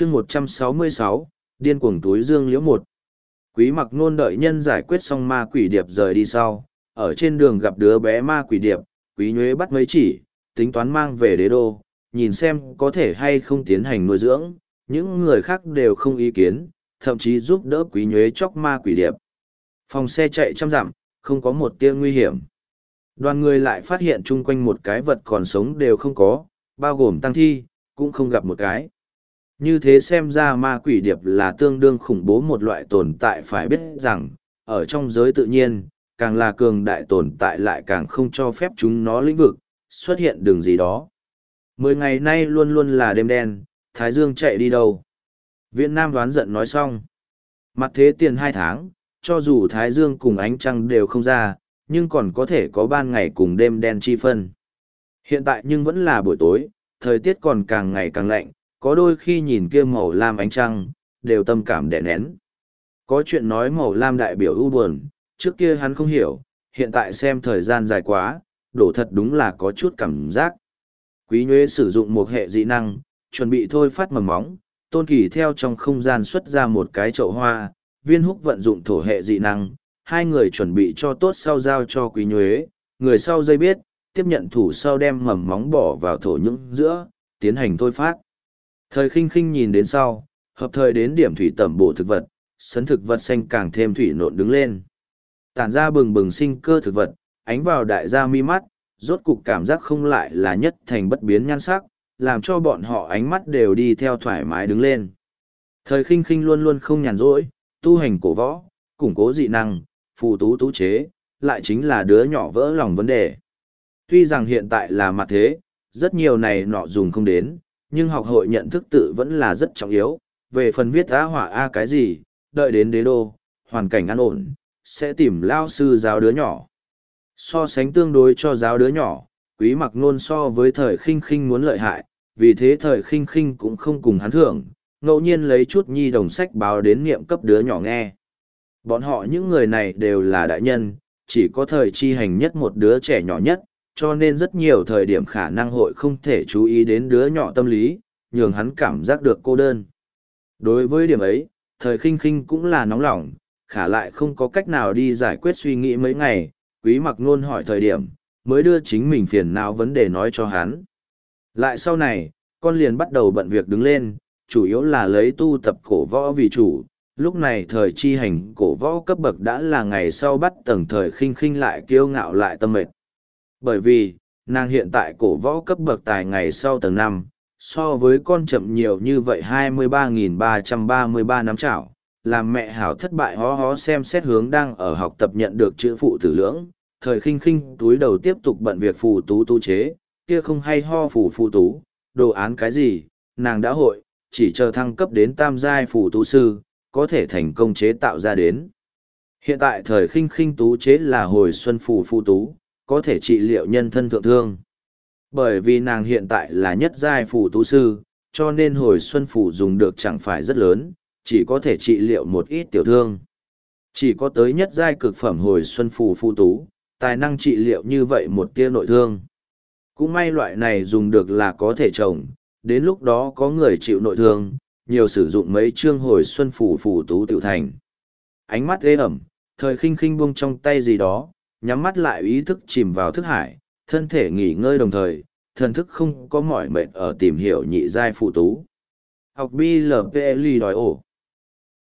chương một trăm sáu mươi sáu, điên cuồng túi dương liễu một. Quý mặc nôn đợi nhân giải quyết xong ma quỷ điệp rời đi sau, ở trên đường gặp đứa bé ma quỷ điệp, quý nhuế bắt mấy chỉ, tính toán mang về đế đô, nhìn xem có thể hay không tiến hành nuôi dưỡng, những người khác đều không ý kiến, thậm chí giúp đỡ quý nhuế chóc ma quỷ điệp. Phòng xe chạy trăm dặm, không có một tia nguy hiểm. Đoàn người lại phát hiện chung quanh một cái vật còn sống đều không có, bao gồm tăng thi, cũng không gặp một cái như thế xem ra ma quỷ điệp là tương đương khủng bố một loại tồn tại phải biết rằng, ở trong giới tự nhiên, càng là cường đại tồn tại lại càng không cho phép chúng nó lĩnh vực, xuất hiện đường gì đó. Mười ngày nay luôn luôn là đêm đen, Thái Dương chạy đi đâu. Viễn Nam đoán giận nói xong. Mặt thế tiền hai tháng, cho dù Thái Dương cùng ánh trăng đều không ra, nhưng còn có thể có ban ngày cùng đêm đen chi phân. Hiện tại nhưng vẫn là buổi tối, thời tiết còn càng ngày càng lạnh, có đôi khi nhìn kia màu lam ánh trăng, đều tâm cảm đè nén. Có chuyện nói màu lam đại biểu u buồn, trước kia hắn không hiểu, hiện tại xem thời gian dài quá, đổ thật đúng là có chút cảm giác. Quý Nhuế sử dụng một hệ dị năng, chuẩn bị thôi phát mầm móng, tôn kỳ theo trong không gian xuất ra một cái chậu hoa, viên húc vận dụng thổ hệ dị năng, hai người chuẩn bị cho tốt sau giao cho Quý Nhuế, người sau dây biết, tiếp nhận thủ sau đem mầm móng bỏ vào thổ những giữa, tiến hành thôi phát. Thời khinh khinh nhìn đến sau, hợp thời đến điểm thủy tẩm bổ thực vật, sấn thực vật xanh càng thêm thủy nộn đứng lên. Tản ra bừng bừng sinh cơ thực vật, ánh vào đại gia mi mắt, rốt cục cảm giác không lại là nhất thành bất biến nhan sắc, làm cho bọn họ ánh mắt đều đi theo thoải mái đứng lên. Thời khinh khinh luôn luôn không nhàn rỗi, tu hành cổ võ, củng cố dị năng, phù tú tú chế, lại chính là đứa nhỏ vỡ lòng vấn đề. Tuy rằng hiện tại là mặt thế, rất nhiều này nọ dùng không đến, nhưng học hội nhận thức tự vẫn là rất trọng yếu. Về phần viết á hỏa A cái gì, đợi đến đế đô, hoàn cảnh an ổn, sẽ tìm lao sư giáo đứa nhỏ. So sánh tương đối cho giáo đứa nhỏ, quý mặc nôn so với thời khinh khinh muốn lợi hại, vì thế thời khinh khinh cũng không cùng hắn thưởng, ngẫu nhiên lấy chút nhi đồng sách báo đến niệm cấp đứa nhỏ nghe. Bọn họ những người này đều là đại nhân, chỉ có thời chi hành nhất một đứa trẻ nhỏ nhất, cho nên rất nhiều thời điểm khả năng hội không thể chú ý đến đứa nhỏ tâm lý, nhường hắn cảm giác được cô đơn. Đối với điểm ấy, thời khinh khinh cũng là nóng lòng, khả lại không có cách nào đi giải quyết suy nghĩ mấy ngày, quý mặc nôn hỏi thời điểm, mới đưa chính mình phiền não vấn đề nói cho hắn. Lại sau này, con liền bắt đầu bận việc đứng lên, chủ yếu là lấy tu tập cổ võ vì chủ. Lúc này thời chi hành cổ võ cấp bậc đã là ngày sau bắt tầng thời khinh khinh lại kiêu ngạo lại tâm mệt. Bởi vì, nàng hiện tại cổ võ cấp bậc tài ngày sau tầng năm so với con chậm nhiều như vậy 23.333 năm chảo, làm mẹ hảo thất bại hó hó xem xét hướng đang ở học tập nhận được chữ phụ tử lưỡng, thời khinh khinh túi đầu tiếp tục bận việc phù tú tu chế, kia không hay ho phù phù tú, đồ án cái gì, nàng đã hội, chỉ chờ thăng cấp đến tam giai phù tú sư, có thể thành công chế tạo ra đến. Hiện tại thời khinh khinh tú chế là hồi xuân phù phù tú, có thể trị liệu nhân thân thượng thương. Bởi vì nàng hiện tại là nhất giai phù tú sư, cho nên hồi xuân phù dùng được chẳng phải rất lớn, chỉ có thể trị liệu một ít tiểu thương. Chỉ có tới nhất giai cực phẩm hồi xuân phù phù tú, tài năng trị liệu như vậy một tia nội thương. Cũng may loại này dùng được là có thể trồng, đến lúc đó có người chịu nội thương, nhiều sử dụng mấy chương hồi xuân phù phù tú tiểu thành. Ánh mắt ghê ẩm, thời khinh khinh buông trong tay gì đó, nhắm mắt lại ý thức chìm vào thức hải, thân thể nghỉ ngơi đồng thời, thần thức không có mỏi mệt ở tìm hiểu nhị giai phụ tú. Học BLPLI đòi ổ.